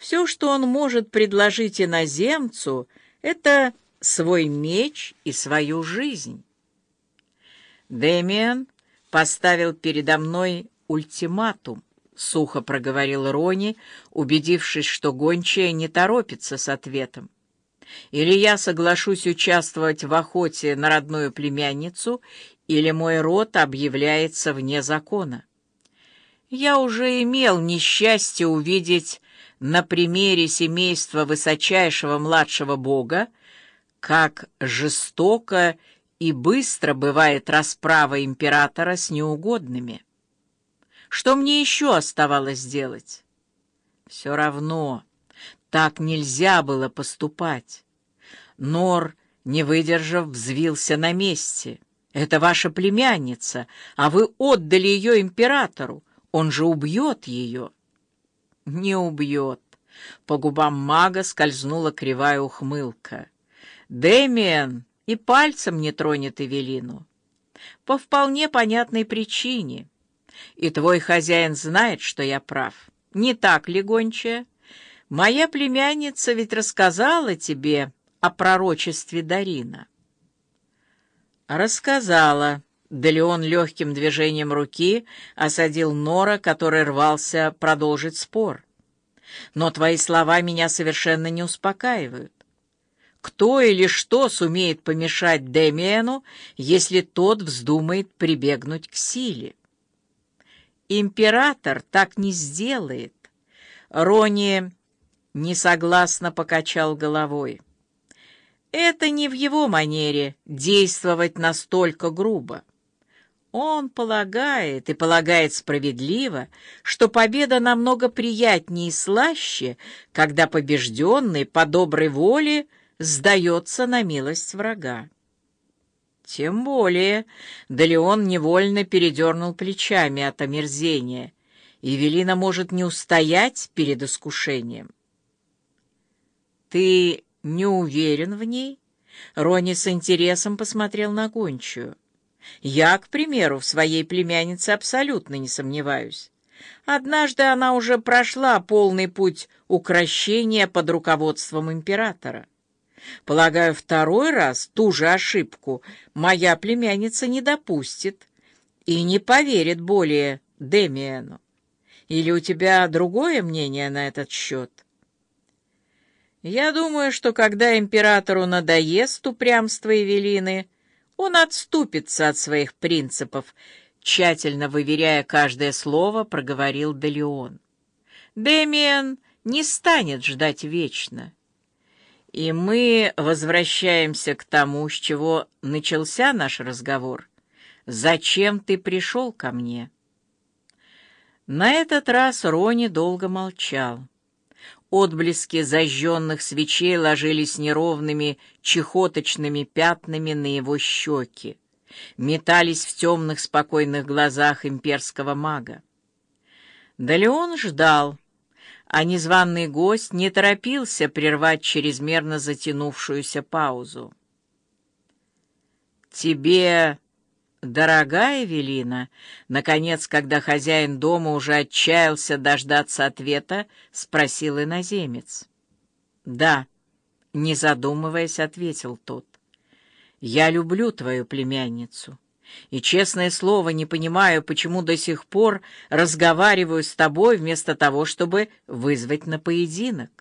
Все, что он может предложить иноземцу, это свой меч и свою жизнь. Дэмиан поставил передо мной ультиматум, сухо проговорил Рони, убедившись, что гончая не торопится с ответом. Или я соглашусь участвовать в охоте на родную племянницу, или мой род объявляется вне закона. Я уже имел несчастье увидеть на примере семейства высочайшего младшего бога, как жестоко и быстро бывает расправа императора с неугодными. Что мне еще оставалось делать? Все равно так нельзя было поступать. Нор, не выдержав, взвился на месте. «Это ваша племянница, а вы отдали ее императору. Он же убьет ее». «Не убьет». По губам мага скользнула кривая ухмылка. «Дэмиен и пальцем не тронет Эвелину. По вполне понятной причине. И твой хозяин знает, что я прав. Не так ли, гончая? Моя племянница ведь рассказала тебе о пророчестве Дарина. Рассказала. Да Леон легким движением руки осадил Нора, который рвался продолжить спор. Но твои слова меня совершенно не успокаивают. Кто или что сумеет помешать Демиену, если тот вздумает прибегнуть к силе? Император так не сделает. Рони несогласно покачал головой. Это не в его манере действовать настолько грубо. Он полагает, и полагает справедливо, что победа намного приятнее и слаще, когда побежденный по доброй воле сдается на милость врага. Тем более, да Леон невольно передернул плечами от омерзения, и Велина может не устоять перед искушением. «Ты не уверен в ней?» Рони с интересом посмотрел на гончую. «Я, к примеру, в своей племяннице абсолютно не сомневаюсь. Однажды она уже прошла полный путь укрощения под руководством императора. Полагаю, второй раз ту же ошибку моя племянница не допустит и не поверит более Демиану. Или у тебя другое мнение на этот счет?» Я думаю, что когда императору надоест упрямство Эвелины, он отступится от своих принципов, тщательно выверяя каждое слово, проговорил Делеон. Демиан не станет ждать вечно. И мы возвращаемся к тому, с чего начался наш разговор. Зачем ты пришел ко мне? На этот раз Рони долго молчал. Отблески зажженных свечей ложились неровными чехоточными пятнами на его щеки, метались в темных спокойных глазах имперского мага. Да Леон ждал, а незваный гость не торопился прервать чрезмерно затянувшуюся паузу. «Тебе «Дорогая Велина, наконец, когда хозяин дома уже отчаялся дождаться ответа, спросил иноземец. «Да», — не задумываясь, ответил тот. «Я люблю твою племянницу, и, честное слово, не понимаю, почему до сих пор разговариваю с тобой вместо того, чтобы вызвать на поединок.